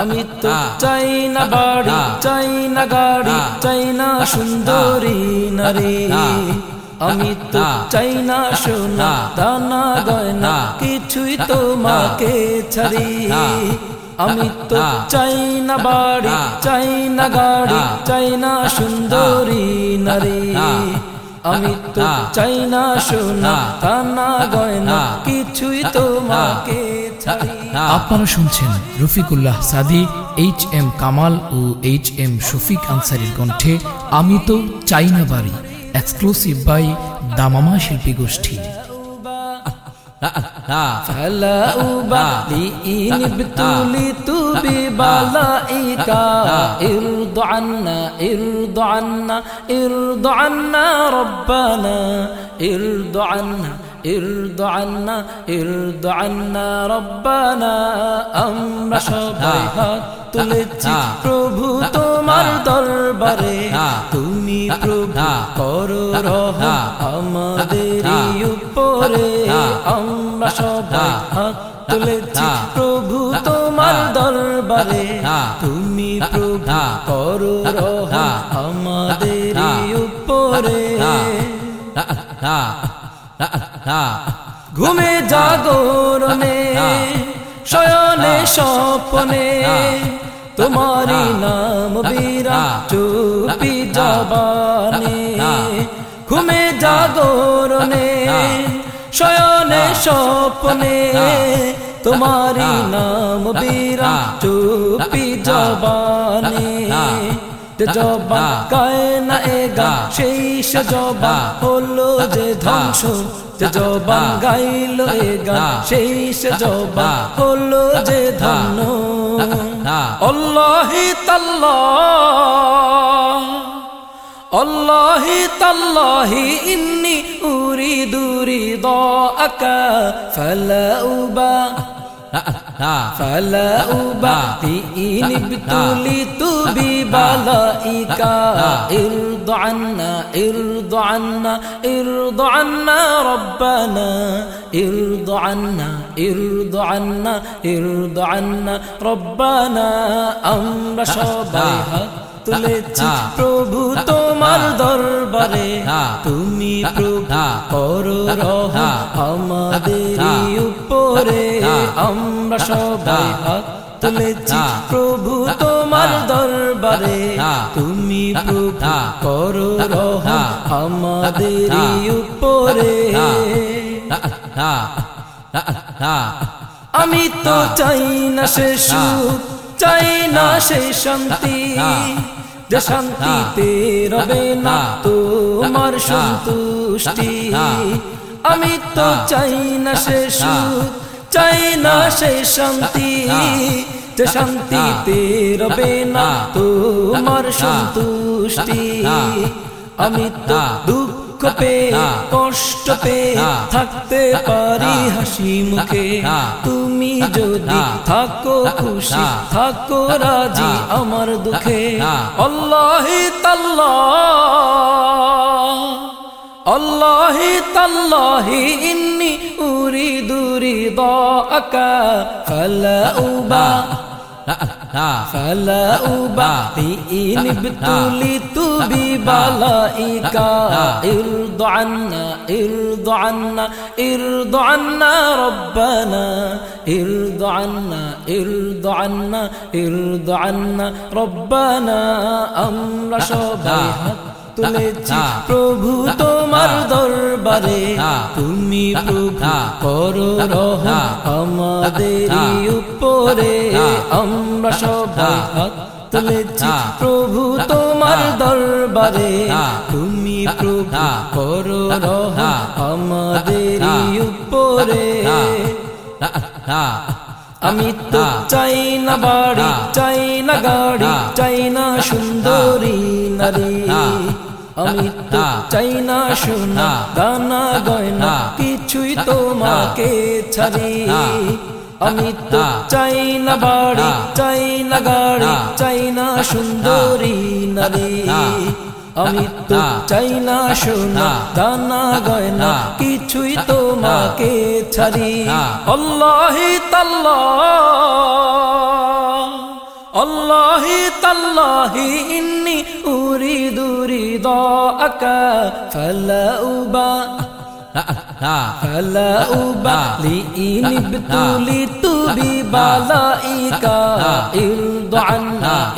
আমি তো চাই না বাড়ি, চাই না গাড়ি, চাই না সুন্দরী নারী। আমি তো চাই না সোনা, দানা, গয়না, কিছুই তোমাকে ছাড়ি। আমি তো চাই না বাড়ি, চাই না গাড়ি, চাই না সুন্দরী নারী। আমি তো চাই না সোনা, দানা, গয়না, কিছুই তোমাকে আপনারা শুনছেন রফিকুল্লাহ সাদি এইচ এম কামাল ও এইচ এম শফিক আনসারির কণ্ঠে আমি তো চাইনা বাড়ি এক্সক্লুসিভ বাই দামামা শিল্পী গোষ্ঠী। فلا أبالي إن ابتليت ببلائك ارض عنا ارض عنا ارض عنا ربنا ارض عنا ارض عنا ارض عنا ربنا আমরা সবাই হাত তুলেছি প্রভু তোমার দরবারে তুমি প্রভু করো রহ আমাদের উপরে আমরা সবাই হাত তুলেছি প্রভু তোমার দরবারে তুমি প্রভু করো আমাদের উপরে ঘুমে জাগরণে শয়নে স্বপনে তোমারি নাম বীরা চুপি জবানে ঘুমে জাগরণে শয়নে স্বপনে তোমারি নাম বীরা চুপি জবানে। জবা গায় না এগা সে জবা হলো যে ধ্বংস। যে জবান গাইল এ গান সেই সে জবান হলো যে ধন্য। আল্লাহি তাল্লাহ। আল্লাহি তাল্লাহি ইন্নি উরিদু রিদাআকা ফালা উবা فلا أبالي إن ابتليت ببلائك ارض عنا ارض عنا ارض عنا ربنا ارض عنا ارض عنا ارض عنا ربنا আমরা সবাই হাত তুলেছি প্রভু তোমার দরবারে তুমি প্রভু করো আমাদের উপরে আমরা সবাই হাত তুলেছি প্রভু তোমার দরবারে তুমি প্রভু করো রহ আমাদের উপরে আমি তো চাই না সে সুখ চাই না সে শান্তি যে শান্তিতে রবে না তোমার সন্তুষ্টি। আমি তো চাই না সে সুখ, চাই না সে শান্তি। যে শান্তিতে রবে না তোমার সন্তুষ্টি। আমি তো দুঃখ পে কষ্ট পে থাকতে পারি হাসি মুখে তুমি যদি থাকো খুশি থাকো রাজি আমার দুঃখে আল্লাহি তাল্লাহ আল্লাহি তাল্লাহি ইন্নি উরিদু রিদাআকা ফালা উবা فلا أبقي إن ابتليت ببلائك ارض عنا ارض عنا ارض عنا ربنا. ارض عنا ارض عنا ارض عنا ربنا. أمر شبيهك তুলেছি প্রভু তোমার দরবারে তুমি প্রভু করো রহ আমাদের উপরে আমরা সবাই হাত তুলেছি প্রভু তোমার দরবারে তুমি প্রভু করো রহ আমাদের উপরে আমি তো চাই না বাড়ি চাই না গাড়ি চাই না সুন্দরী নারী আমি তো চাই না সোনা দানা গয়না, কিছুই তোমাকে ছাড়ি। আমি তো চাই না বাড়ি, চাই না গাড়ি, চাই না সুন্দরী নারী। আমি তো চাই না সোনা দানা গয়না, কিছুই তোমাকে ছাড়ি। আল্লাহি তাল্লাহ, আল্লাহি তাল্লাহি, ইন্নি উরিদু رضاءك فلا أبا فلا أبالي إن ابتليت ببلائك ارض عنا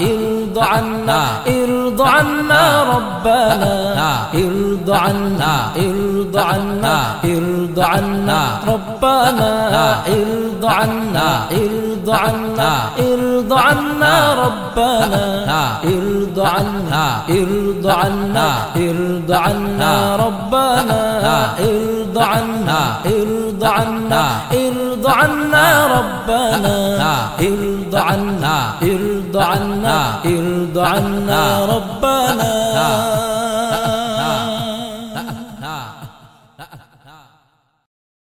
ارضى عنا ارضى عنا ربنا ارضى عنا ارضى عنا ارضى عنا ربنا ارضى عنا ارضى عنا ارضى عنا ربنا ارضى عنا ارض عنا ارض عنا ربنا ارض عنا ارض عنا ارض عنا ربنا ارض عنا ارضى عنا ارض عنا ربنا